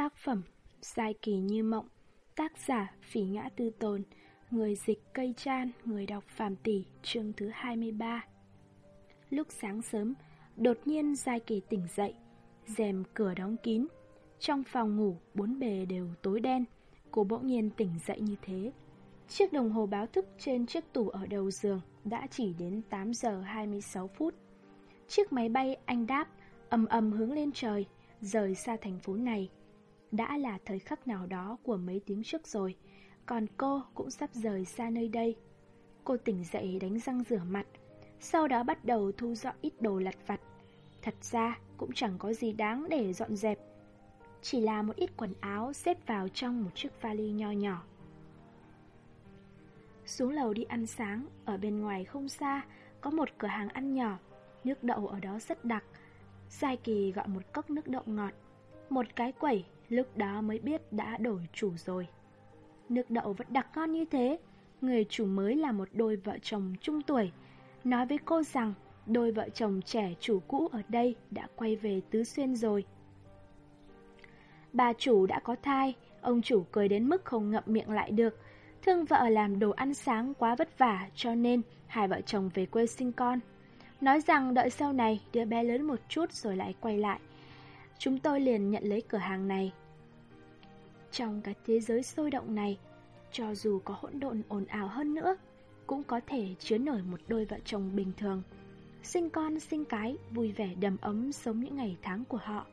Tác phẩm Sai kỳ như mộng, Tác giả Phỉ ngã tư tồn, Người dịch cây chan, Người đọc phàm tỷ, Chương thứ 23 Lúc sáng sớm, Đột nhiên Giai kỳ tỉnh dậy, rèm cửa đóng kín, Trong phòng ngủ Bốn bề đều tối đen, Cô bỗng nhiên tỉnh dậy như thế. Chiếc đồng hồ báo thức trên chiếc tủ ở đầu giường Đã chỉ đến 8 giờ 26 phút. Chiếc máy bay anh đáp ầm ầm hướng lên trời, Rời xa thành phố này đã là thời khắc nào đó của mấy tiếng trước rồi, Còn cô cũng sắp rời xa nơi đây. Cô tỉnh dậy đánh răng rửa mặt, Sau đó bắt đầu thu dọn ít đồ lặt vặt. Thật ra cũng chẳng có gì đáng để dọn dẹp, Chỉ là một ít quần áo xếp vào trong một chiếc vali nho nhỏ. Xuống lầu đi ăn sáng, Ở bên ngoài không xa, Có một cửa hàng ăn nhỏ, Nước đậu ở đó rất đặc. Giai Kỳ gọi một cốc nước đậu ngọt, Một cái quẩy Lúc đó mới biết đã đổi chủ rồi. Nước đậu vẫn đặc ngon như thế, Người chủ mới là một đôi vợ chồng trung tuổi. Nói với cô rằng, Đôi vợ chồng trẻ chủ cũ ở đây Đã quay về Tứ Xuyên rồi. Bà chủ đã có thai, Ông chủ cười đến mức không ngậm miệng lại được. Thương vợ làm đồ ăn sáng quá vất vả, Cho nên hai vợ chồng về quê sinh con. Nói rằng đợi sau này đứa bé lớn một chút rồi lại quay lại. Chúng tôi liền nhận lấy cửa hàng này trong cái thế giới sôi động này, cho dù có hỗn độn ồn ào hơn nữa, cũng có thể chứa nổi một đôi vợ chồng bình thường. Sinh con, sinh cái, vui vẻ đầm ấm sống những ngày tháng của họ.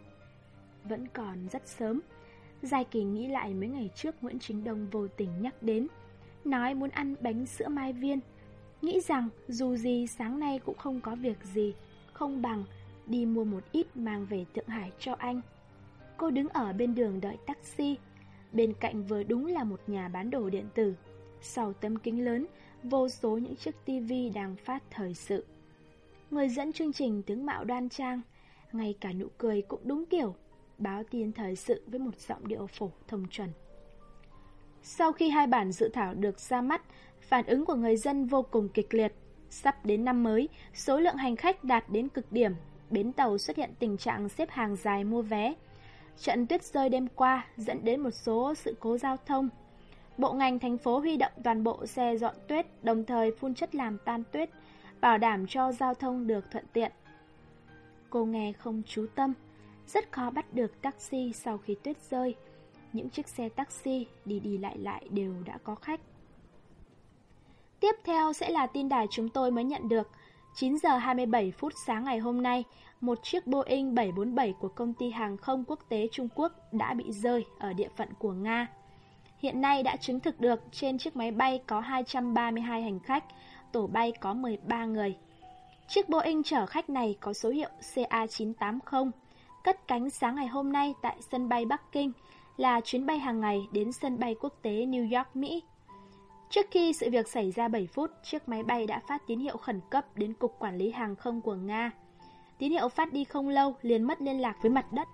Vẫn còn rất sớm. Giai Kỳ nghĩ lại mấy ngày trước Nguyễn Chính Đông vô tình nhắc đến, nói muốn ăn bánh sữa mai viên. Nghĩ rằng dù gì sáng nay cũng không có việc gì, không bằng đi mua một ít mang về Thượng Hải cho anh. Cô đứng ở bên đường đợi taxi, Bên cạnh vừa đúng là một nhà bán đồ điện tử. Sau tấm kính lớn, Vô số những chiếc tivi đang phát thời sự. Người dẫn chương trình tướng mạo đoan trang, Ngay cả nụ cười cũng đúng kiểu, Báo tin thời sự với một giọng điệu phổ thông chuẩn. Sau khi hai bản dự thảo được ra mắt, Phản ứng của người dân vô cùng kịch liệt. Sắp đến năm mới, Số lượng hành khách đạt đến cực điểm, Bến tàu xuất hiện tình trạng xếp hàng dài mua vé. Trận tuyết rơi đêm qua dẫn đến một số sự cố giao thông. Bộ ngành thành phố huy động toàn bộ xe dọn tuyết, đồng thời phun chất làm tan tuyết, bảo đảm cho giao thông được thuận tiện. Cô nghe không chú tâm, rất khó bắt được taxi sau khi tuyết rơi. Những chiếc xe taxi đi đi lại lại đều đã có khách. Tiếp theo sẽ là tin đài chúng tôi mới nhận được. 9 giờ 27 phút sáng ngày hôm nay, một chiếc Boeing 747 của công ty hàng không quốc tế Trung Quốc đã bị rơi ở địa phận của Nga. Hiện nay đã chứng thực được trên chiếc máy bay có 232 hành khách, tổ bay có 13 người. Chiếc Boeing chở khách này có số hiệu CA980, cất cánh sáng ngày hôm nay tại sân bay Bắc Kinh, là chuyến bay hàng ngày đến sân bay quốc tế New York, Mỹ. Trước khi sự việc xảy ra 7 phút, chiếc máy bay đã phát tín hiệu khẩn cấp đến Cục Quản lý Hàng không của Nga. Tín hiệu phát đi không lâu liền mất liên lạc với mặt đất.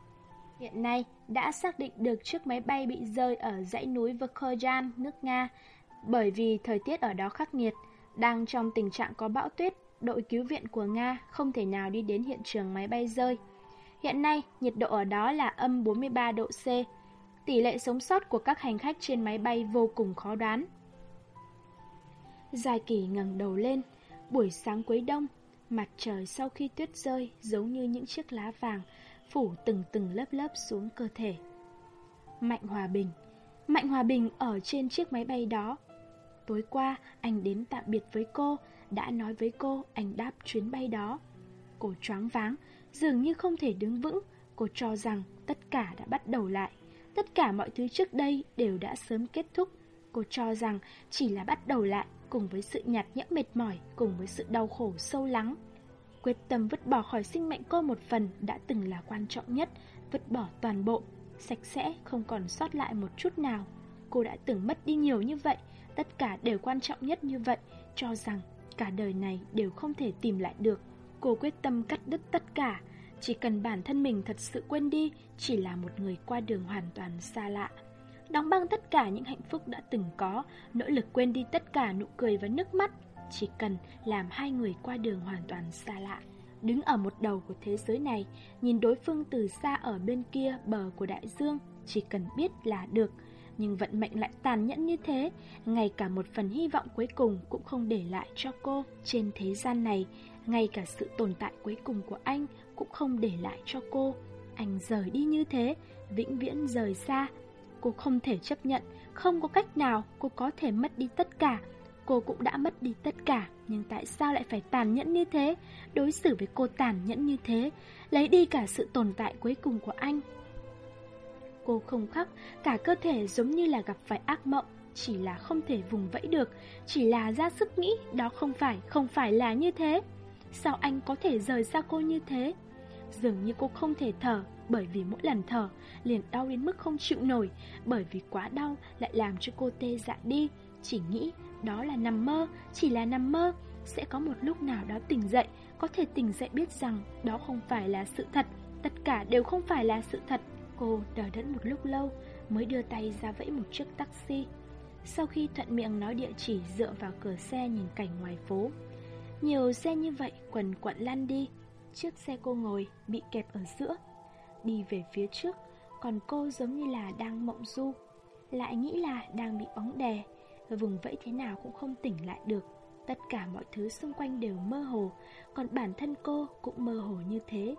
Hiện nay đã xác định được chiếc máy bay bị rơi ở dãy núi Vokhojan, nước Nga. Bởi vì thời tiết ở đó khắc nghiệt, đang trong tình trạng có bão tuyết, đội cứu viện của Nga không thể nào đi đến hiện trường máy bay rơi. Hiện nay, nhiệt độ ở đó là âm 43 độ C. Tỷ lệ sống sót của các hành khách trên máy bay vô cùng khó đoán. Dài kỳ ngẩng đầu lên, buổi sáng cuối đông, Mặt trời sau khi tuyết rơi giống như những chiếc lá vàng phủ từng từng lớp lớp xuống cơ thể. Mạnh Hòa Bình Mạnh Hòa Bình ở trên chiếc máy bay đó. Tối qua anh đến tạm biệt với cô, đã nói với cô anh đáp chuyến bay đó. Cô choáng váng, dường như không thể đứng vững, cô cho rằng tất cả đã bắt đầu lại. Tất cả mọi thứ trước đây đều đã sớm kết thúc. Cô cho rằng chỉ là bắt đầu lại cùng với sự nhạt nhẽo mệt mỏi, cùng với sự đau khổ sâu lắng. Quyết tâm vứt bỏ khỏi sinh mệnh cô một phần đã từng là quan trọng nhất, vứt bỏ toàn bộ, sạch sẽ, không còn sót lại một chút nào. Cô đã từng mất đi nhiều như vậy, tất cả đều quan trọng nhất như vậy, cho rằng cả đời này đều không thể tìm lại được. Cô quyết tâm cắt đứt tất cả, chỉ cần bản thân mình thật sự quên đi, chỉ là một người qua đường hoàn toàn xa lạ đóng băng tất cả những hạnh phúc đã từng có, nỗ lực quên đi tất cả nụ cười và nước mắt, chỉ cần làm hai người qua đường hoàn toàn xa lạ. Đứng ở một đầu của thế giới này, nhìn đối phương từ xa ở bên kia bờ của đại dương, chỉ cần biết là được. Nhưng vận mệnh lại tàn nhẫn như thế, ngay cả một phần hy vọng cuối cùng cũng không để lại cho cô. Trên thế gian này, ngay cả sự tồn tại cuối cùng của anh cũng không để lại cho cô. Anh rời đi như thế, vĩnh viễn rời xa. Cô không thể chấp nhận, không có cách nào cô có thể mất đi tất cả. Cô cũng đã mất đi tất cả, nhưng tại sao lại phải tàn nhẫn như thế? Đối xử với cô tàn nhẫn như thế, lấy đi cả sự tồn tại cuối cùng của anh. Cô không khóc, cả cơ thể giống như là gặp phải ác mộng, chỉ là không thể vùng vẫy được, chỉ là ra sức nghĩ đó không phải, không phải là như thế. Sao anh có thể rời xa cô như thế? Dường như cô không thể thở, bởi vì mỗi lần thở liền đau đến mức không chịu nổi, bởi vì quá đau lại làm cho cô tê dại đi. Chỉ nghĩ đó là nằm mơ, chỉ là nằm mơ, sẽ có một lúc nào đó tỉnh dậy, có thể tỉnh dậy biết rằng đó không phải là sự thật, tất cả đều không phải là sự thật. Cô đợi đẫn một lúc lâu mới đưa tay ra vẫy một chiếc taxi. Sau khi thuận miệng nói địa chỉ dựa vào cửa xe nhìn cảnh ngoài phố, nhiều xe như vậy quần quận lăn đi, chiếc xe cô ngồi bị kẹp ở giữa, đi về phía trước, còn cô giống như là đang mộng du, lại nghĩ là đang bị bóng đè, vùng vẫy thế nào cũng không tỉnh lại được. Tất cả mọi thứ xung quanh đều mơ hồ, còn bản thân cô cũng mơ hồ như thế.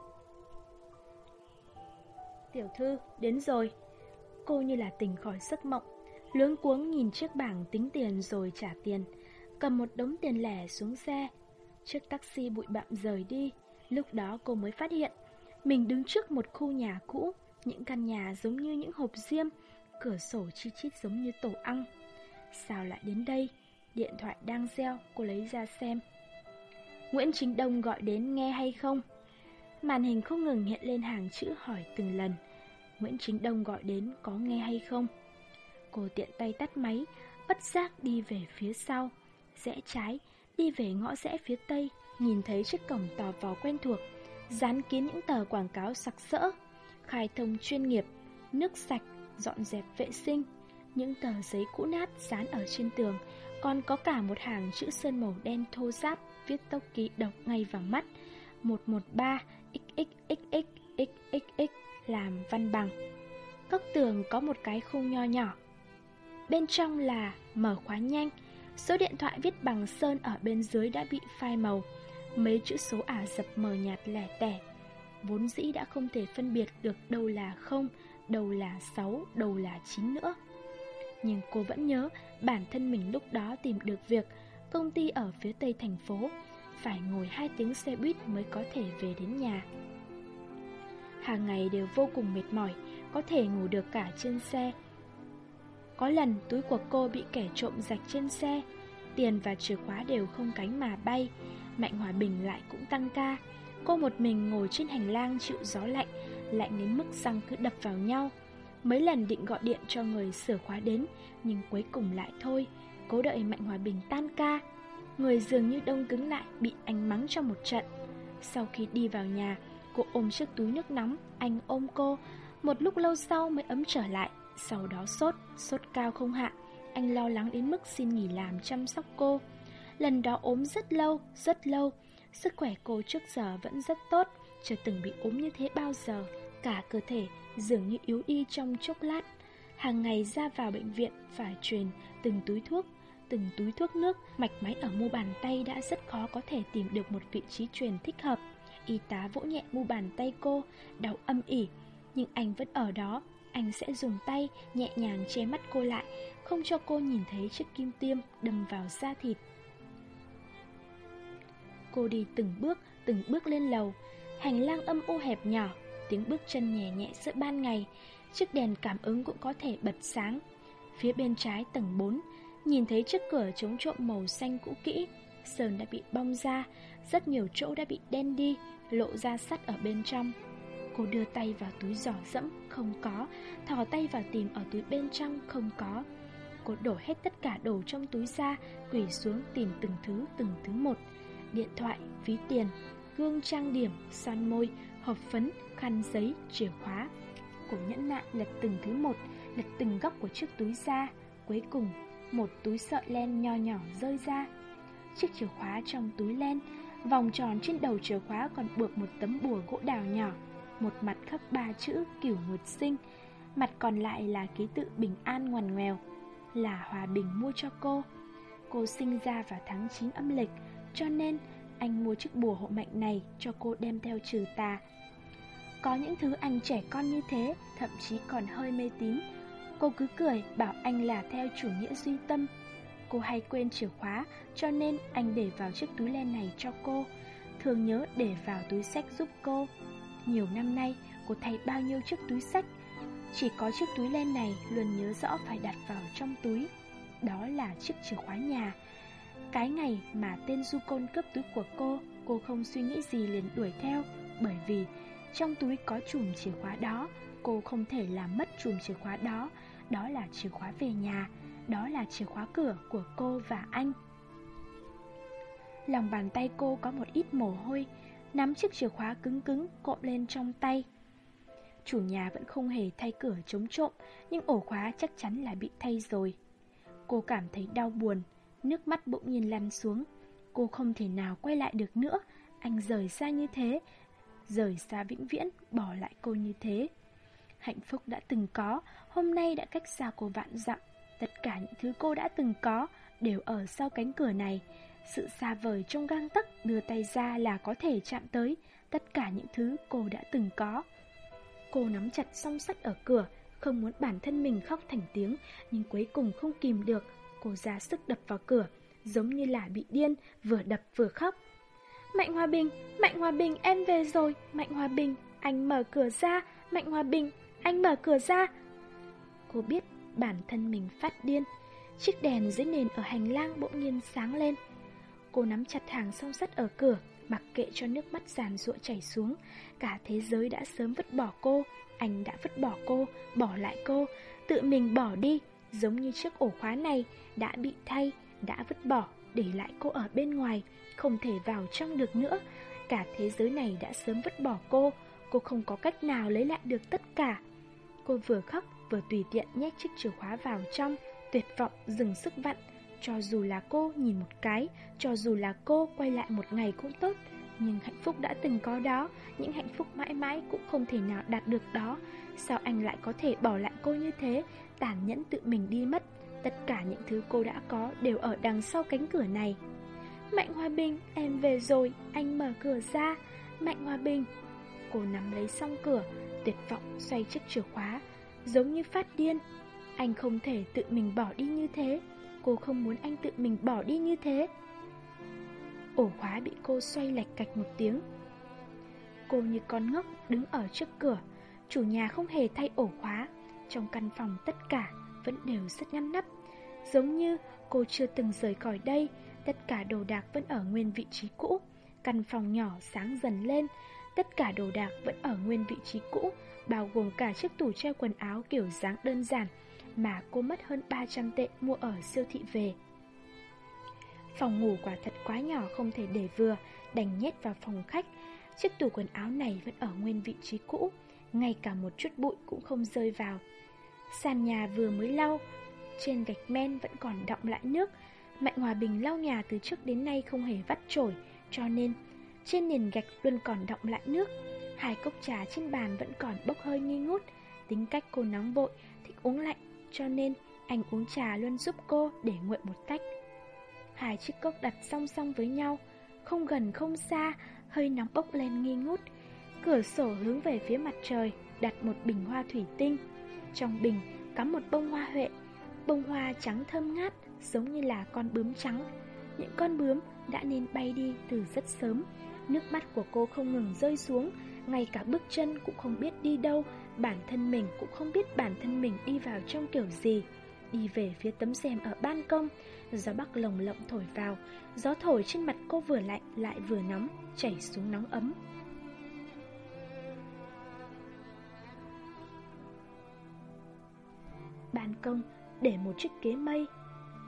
Tiểu thư, đến rồi. Cô như là tỉnh khỏi giấc mộng, luống cuống nhìn chiếc bảng tính tiền rồi trả tiền, cầm một đống tiền lẻ xuống xe. Chiếc taxi bụi bặm rời đi, lúc đó cô mới phát hiện mình đứng trước một khu nhà cũ, những căn nhà giống như những hộp diêm, cửa sổ chi chít giống như tổ ong. Sao lại đến đây? Điện thoại đang reo, cô lấy ra xem. Nguyễn Chính Đông gọi đến nghe hay không? Màn hình không ngừng hiện lên hàng chữ hỏi từng lần. Nguyễn Chính Đông gọi đến có nghe hay không? Cô tiện tay tắt máy, bất giác đi về phía sau. Rẽ trái, đi về ngõ rẽ phía tây, nhìn thấy chiếc cổng tò vò quen thuộc, dán kín những tờ quảng cáo sặc sỡ, khai thông chuyên nghiệp, nước sạch, dọn dẹp vệ sinh, những tờ giấy cũ nát dán ở trên tường, còn có cả một hàng chữ sơn màu đen thô ráp viết tốc ký độc ngay vào mắt. 113 XXXXXX làm văn bằng. Góc tường có một cái khung nho nhỏ. Bên trong là mở khóa nhanh, số điện thoại viết bằng sơn ở bên dưới đã bị phai màu. Mấy chữ số ả dập mờ nhạt lẻ tẻ. Vốn dĩ đã không thể phân biệt được đâu là không, đâu là sáu, đâu là chín nữa. Nhưng cô vẫn nhớ bản thân mình lúc đó tìm được việc công ty ở phía tây thành phố, phải ngồi 2 tiếng xe buýt mới có thể về đến nhà. Hàng ngày đều vô cùng mệt mỏi, có thể ngủ được cả trên xe. Có lần túi của cô bị kẻ trộm rạch trên xe, tiền và chìa khóa đều không cánh mà bay, Mạnh Hòa Bình lại cũng tăng ca. Cô một mình ngồi trên hành lang chịu gió lạnh, lạnh đến mức răng cứ đập vào nhau. Mấy lần định gọi điện cho người sửa khóa đến, nhưng cuối cùng lại thôi, cố đợi Mạnh Hòa Bình tan ca. Người dường như đông cứng lại, bị anh mắng cho một trận. Sau khi đi vào nhà, cô ôm chiếc túi nước nóng, anh ôm cô. Một lúc lâu sau mới ấm trở lại, sau đó sốt, sốt cao không hạ. Anh lo lắng đến mức xin nghỉ làm chăm sóc cô. Lần đó ốm rất lâu, rất lâu. Sức khỏe cô trước giờ vẫn rất tốt, chưa từng bị ốm như thế bao giờ. Cả cơ thể dường như yếu đi trong chốc lát. Hàng ngày ra vào bệnh viện phải truyền từng túi thuốc, từng túi thuốc nước, mạch máy ở mu bàn tay đã rất khó có thể tìm được một vị trí truyền thích hợp. Y tá vỗ nhẹ mu bàn tay cô, đau âm ỉ, nhưng anh vẫn ở đó. Anh sẽ dùng tay nhẹ nhàng che mắt cô lại, không cho cô nhìn thấy chiếc kim tiêm đâm vào da thịt. Cô đi từng bước, từng bước lên lầu, hành lang âm u hẹp nhỏ, tiếng bước chân nhẹ nhẹ giữa ban ngày, chiếc đèn cảm ứng cũng có thể bật sáng. Phía bên trái tầng 4, nhìn thấy chiếc cửa chống trộm màu xanh cũ kỹ, sờn đã bị bong ra, rất nhiều chỗ đã bị đen đi, lộ ra sắt ở bên trong. Cô đưa tay vào túi giỏ dẫm, không có, thò tay vào tìm ở túi bên trong, không có. Cô đổ hết tất cả đồ trong túi ra, quỳ xuống tìm từng thứ, từng thứ một. Điện thoại, ví tiền, gương trang điểm, son môi, hộp phấn, khăn giấy, chìa khóa. Cô nhẫn nại lật từng thứ một, lật từng góc của chiếc túi ra. Cuối cùng, một túi sợi len nho nhỏ rơi ra. Chiếc chìa khóa trong túi len, vòng tròn trên đầu chìa khóa còn buộc một tấm bùa gỗ đào nhỏ, một mặt khắc ba chữ kiểu nguyệt sinh. Mặt còn lại là ký tự bình an ngoằn ngoèo Là hòa bình mua cho cô Cô sinh ra vào tháng 9 âm lịch cho nên, anh mua chiếc bùa hộ mệnh này cho cô đem theo trừ tà. Có những thứ anh trẻ con như thế, Thậm chí còn hơi mê tín. Cô cứ cười, bảo anh là theo chủ nghĩa duy tâm. Cô hay quên chìa khóa, Cho nên anh để vào chiếc túi len này cho cô. Thường nhớ để vào túi sách giúp cô. Nhiều năm nay, cô thay bao nhiêu chiếc túi sách? Chỉ có chiếc túi len này luôn nhớ rõ phải đặt vào trong túi. Đó là chiếc chìa khóa nhà. Cái ngày mà tên du côn cướp túi của cô Cô không suy nghĩ gì liền đuổi theo, Bởi vì trong túi có chùm chìa khóa đó, Cô không thể làm mất chùm chìa khóa đó. Đó là chìa khóa về nhà, Đó là chìa khóa cửa của cô và anh. Lòng bàn tay cô có một ít mồ hôi, Nắm chiếc chìa khóa cứng cứng cộm lên trong tay. Chủ nhà vẫn không hề thay cửa chống trộm, Nhưng ổ khóa chắc chắn là bị thay rồi. Cô cảm thấy đau buồn Nước mắt bỗng nhiên lăn xuống. Cô không thể nào quay lại được nữa. Anh rời xa như thế, Rời xa vĩnh viễn, Bỏ lại cô như thế. Hạnh phúc đã từng có, Hôm nay đã cách xa cô vạn dặm. Tất cả những thứ cô đã từng có Đều ở sau cánh cửa này. Sự xa vời trong gang tấc Đưa tay ra là có thể chạm tới Tất cả những thứ cô đã từng có. Cô nắm chặt song sách ở cửa, Không muốn bản thân mình khóc thành tiếng, Nhưng cuối cùng không kìm được Cô ra sức đập vào cửa Giống như là bị điên Vừa đập vừa khóc. Mạnh Hòa Bình, Mạnh Hòa Bình em về rồi. Mạnh Hòa Bình, anh mở cửa ra. Mạnh Hòa Bình, anh mở cửa ra. Cô biết bản thân mình phát điên. Chiếc đèn dưới nền ở hành lang bỗng nhiên sáng lên. Cô nắm chặt hàng song sắt ở cửa Mặc kệ cho nước mắt giàn ruộng chảy xuống. Cả thế giới đã sớm vứt bỏ cô Anh đã vứt bỏ cô Bỏ lại cô Tự mình bỏ đi. Giống như chiếc ổ khóa này Đã bị thay, Đã vứt bỏ, Để lại cô ở bên ngoài, Không thể vào trong được nữa. Cả thế giới này đã sớm vứt bỏ cô Cô không có cách nào lấy lại được tất cả. Cô vừa khóc, vừa tùy tiện nhét chiếc chìa khóa vào trong, Tuyệt vọng, dừng sức vặn. Cho dù là cô nhìn một cái, Cho dù là cô quay lại một ngày cũng tốt. Nhưng hạnh phúc đã từng có đó, Những hạnh phúc mãi mãi cũng không thể nào đạt được đó. Sao anh lại có thể bỏ lại cô như thế? Tàn nhẫn tự mình đi mất. Tất cả những thứ cô đã có đều ở đằng sau cánh cửa này. Mạnh Hòa Bình, em về rồi, anh mở cửa ra. Mạnh Hòa Bình. Cô nắm lấy song cửa Tuyệt vọng xoay chiếc chìa khóa Giống như phát điên. Anh không thể tự mình bỏ đi như thế. Cô không muốn anh tự mình bỏ đi như thế. Ổ khóa bị cô xoay lạch cạch một tiếng. Cô như con ngốc đứng ở trước cửa. Chủ nhà không hề thay ổ khóa. Trong căn phòng tất cả vẫn đều rất ngăn nắp. Giống như cô chưa từng rời khỏi đây, Tất cả đồ đạc vẫn ở nguyên vị trí cũ. Căn phòng nhỏ sáng dần lên, Tất cả đồ đạc vẫn ở nguyên vị trí cũ, Bao gồm cả chiếc tủ treo quần áo kiểu dáng đơn giản Mà cô mất hơn 300 tệ mua ở siêu thị về. Phòng ngủ quả thật quá nhỏ không thể để vừa, Đành nhét vào phòng khách. Chiếc tủ quần áo này vẫn ở nguyên vị trí cũ. Ngay cả một chút bụi cũng không rơi vào. Sàn nhà vừa mới lau, Trên gạch men vẫn còn đọng lại nước. Mạnh Hòa Bình lau nhà từ trước đến nay không hề vắt trổi Cho nên trên nền gạch luôn còn đọng lại nước. Hai cốc trà trên bàn vẫn còn bốc hơi nghi ngút. Tính cách cô nóng vội, Thích uống lạnh, Cho nên anh uống trà luôn giúp cô để nguội một tách. Hai chiếc cốc đặt song song với nhau, Không gần không xa, Hơi nóng bốc lên nghi ngút. Cửa sổ hướng về phía mặt trời, Đặt một bình hoa thủy tinh. Trong bình cắm một bông hoa huệ, Bông hoa trắng thơm ngát, Giống như là con bướm trắng. Những con bướm đã nên bay đi từ rất sớm. Nước mắt của cô không ngừng rơi xuống, Ngay cả bước chân cũng không biết đi đâu, Bản thân mình cũng không biết bản thân mình đi vào trong kiểu gì. Đi về phía tấm rèm ở ban công, Gió bắc lồng lộng thổi vào, Gió thổi trên mặt cô vừa lạnh lại vừa nóng, Chảy xuống nóng ấm. Công để một chiếc ghế mây.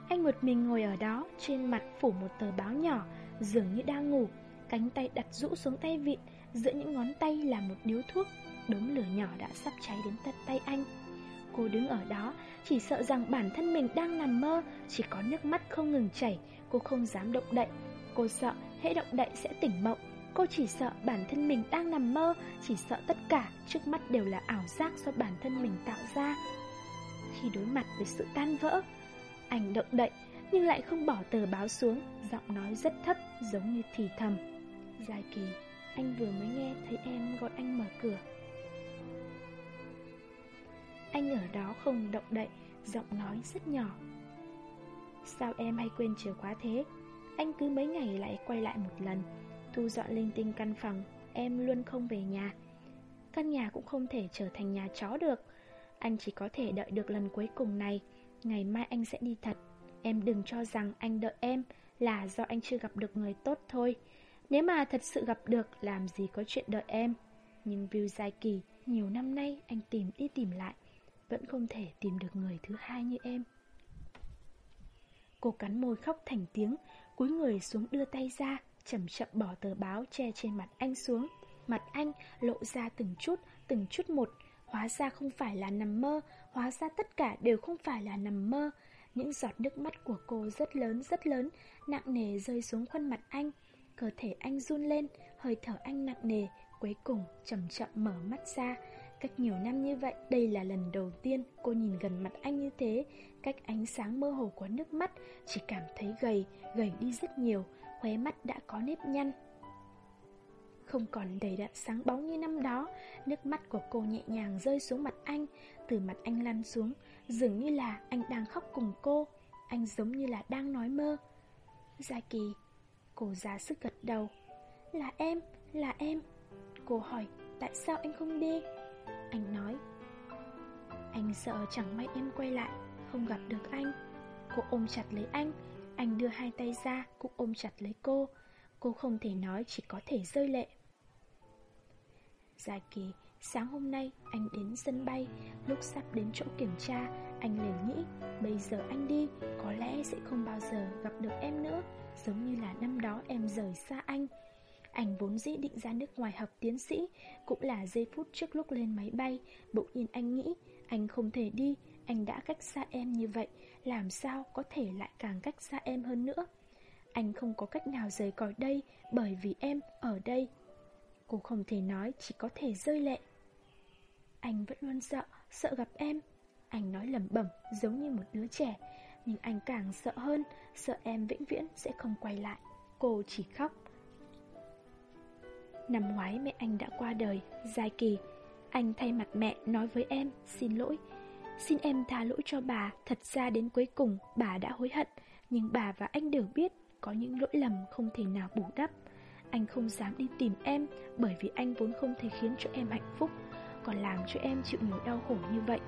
Anh một mình ngồi ở đó, Trên mặt phủ một tờ báo nhỏ, Dường như đang ngủ. Cánh tay đặt rũ xuống tay vịn, Giữa những ngón tay là một điếu thuốc. Đống lửa nhỏ đã sắp cháy đến tận tay anh. Cô đứng ở đó, Chỉ sợ rằng bản thân mình đang nằm mơ, Chỉ có nước mắt không ngừng chảy. Cô không dám động đậy. Cô sợ hễ động đậy sẽ tỉnh mộng. Cô chỉ sợ bản thân mình đang nằm mơ, Chỉ sợ tất cả trước mắt đều là ảo giác do bản thân mình tạo ra. Khi đối mặt với sự tan vỡ. Anh động đậy nhưng lại không bỏ tờ báo xuống Giọng nói rất thấp giống như thì thầm. Dài kỳ, anh vừa mới nghe thấy em gọi anh mở cửa. Anh ở đó không động đậy Giọng nói rất nhỏ. Sao em hay quên chìa khóa thế? Anh cứ mấy ngày lại quay lại một lần Thu dọn linh tinh căn phòng Em luôn không về nhà. Căn nhà cũng không thể trở thành nhà chó được. Anh chỉ có thể đợi được lần cuối cùng này. Ngày mai anh sẽ đi thật. Em đừng cho rằng anh đợi em Là do anh chưa gặp được người tốt thôi. Nếu mà thật sự gặp được Làm gì có chuyện đợi em. Nhưng view dài kỳ Nhiều năm nay anh tìm đi tìm lại Vẫn không thể tìm được người thứ hai như em. Cô cắn môi khóc thành tiếng Cúi người xuống đưa tay ra chậm chậm bỏ tờ báo che trên mặt anh xuống. Mặt anh lộ ra từng chút, từng chút một Hóa ra không phải là nằm mơ, Hóa ra tất cả đều không phải là nằm mơ. Những giọt nước mắt của cô rất lớn rất lớn, Nặng nề rơi xuống khuôn mặt anh. Cơ thể anh run lên, Hơi thở anh nặng nề, Cuối cùng chậm chậm mở mắt ra. Cách nhiều năm như vậy, Đây là lần đầu tiên cô nhìn gần mặt anh như thế. Cách ánh sáng mơ hồ của nước mắt Chỉ cảm thấy gầy Gầy đi rất nhiều. Khóe mắt đã có nếp nhăn. Không còn đầy đặn sáng bóng như năm đó, nước mắt của cô nhẹ nhàng rơi xuống mặt anh, từ mặt anh lăn xuống, dường như là anh đang khóc cùng cô, anh giống như là đang nói mơ. Gia Kỳ, cô ra sức gật đầu. Là em, là em. Cô hỏi, tại sao anh không đi? Anh nói, anh sợ chẳng may em quay lại, không gặp được anh. Cô ôm chặt lấy anh, anh đưa hai tay ra cũng ôm chặt lấy cô Cô không thể nói chỉ có thể rơi lệ Dạ Gia Kỳ, sáng hôm nay anh đến sân bay Lúc sắp đến chỗ kiểm tra Anh liền nghĩ Bây giờ anh đi Có lẽ sẽ không bao giờ gặp được em nữa Giống như là năm đó em rời xa anh Anh vốn dĩ định ra nước ngoài học tiến sĩ Cũng là giây phút trước lúc lên máy bay Bỗng nhiên anh nghĩ Anh không thể đi Anh đã cách xa em như vậy làm sao có thể lại càng cách xa em hơn nữa. Anh không có cách nào rời khỏi đây bởi vì em ở đây. Cô không thể nói, chỉ có thể rơi lệ. Anh vẫn luôn sợ, sợ gặp em. Anh nói lẩm bẩm giống như một đứa trẻ, nhưng anh càng sợ hơn, sợ em vĩnh viễn sẽ không quay lại. Cô chỉ khóc. Năm ngoái mẹ anh đã qua đời, dài kỳ. Anh thay mặt mẹ nói với em, xin lỗi, Xin em tha lỗi cho bà, thật ra đến cuối cùng bà đã hối hận, nhưng bà và anh đều biết có những lỗi lầm không thể nào bù đắp. Anh không dám đi tìm em bởi vì anh vốn không thể khiến cho em hạnh phúc, còn làm cho em chịu nhiều đau khổ như vậy.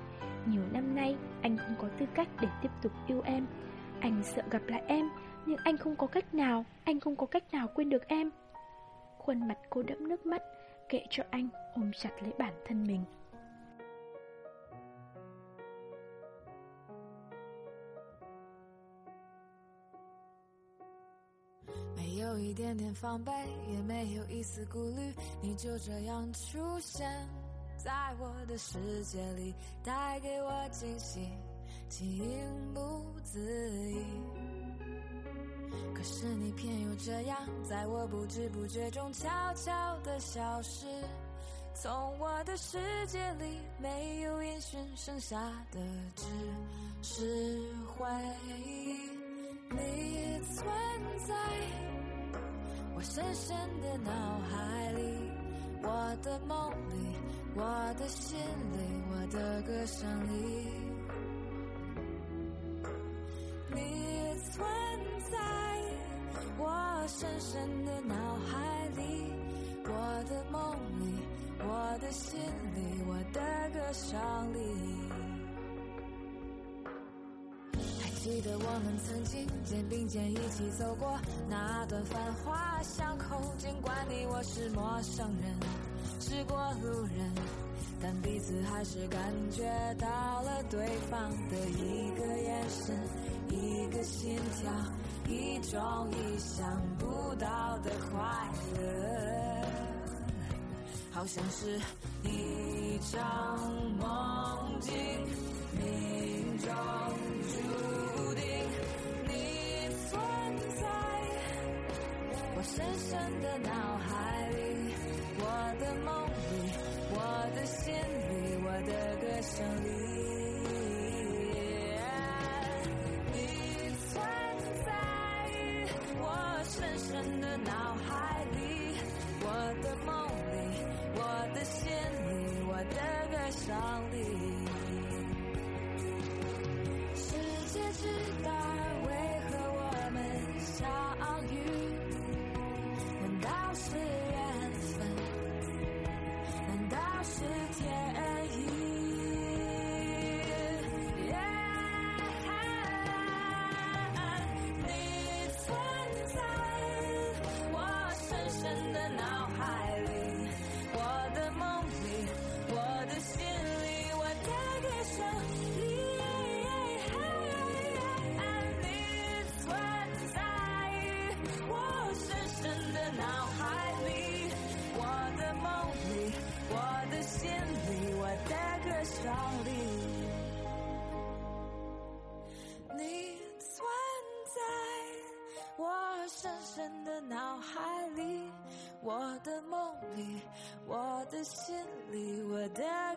Nhiều năm nay, anh không có tư cách để tiếp tục yêu em. Anh sợ gặp lại em, nhưng anh không có cách nào, anh không có cách nào quên được em. Khuôn mặt cô đẫm nước mắt, kệ cho anh ôm chặt lấy bản thân mình. 有一点点防备，也没有一丝顾虑，你就这样出现在我的世界里，带给我惊喜，情不自已。可是你偏又这样，在我不知不觉中悄悄的消失，从我的世界里没有音讯，剩下的只是回忆，你存在。我深深的脑海里，我的梦里，我的心里，我的歌声里，你存在我深深的脑海里，我的梦里，我的心里，我的歌声里。记得我们曾经肩并肩一起走过那段繁华巷口，尽管你我是陌生人，是过路人，但彼此还是感觉到了对方的一个眼神，一个心跳，一种意想不到的快乐，好像是一场梦境，命中注定。深深的脑海里，我。的梦里，我的心里，我的歌声里。你存在我深深的脑海里，我的梦里，我的心里，我的歌声里。myself. da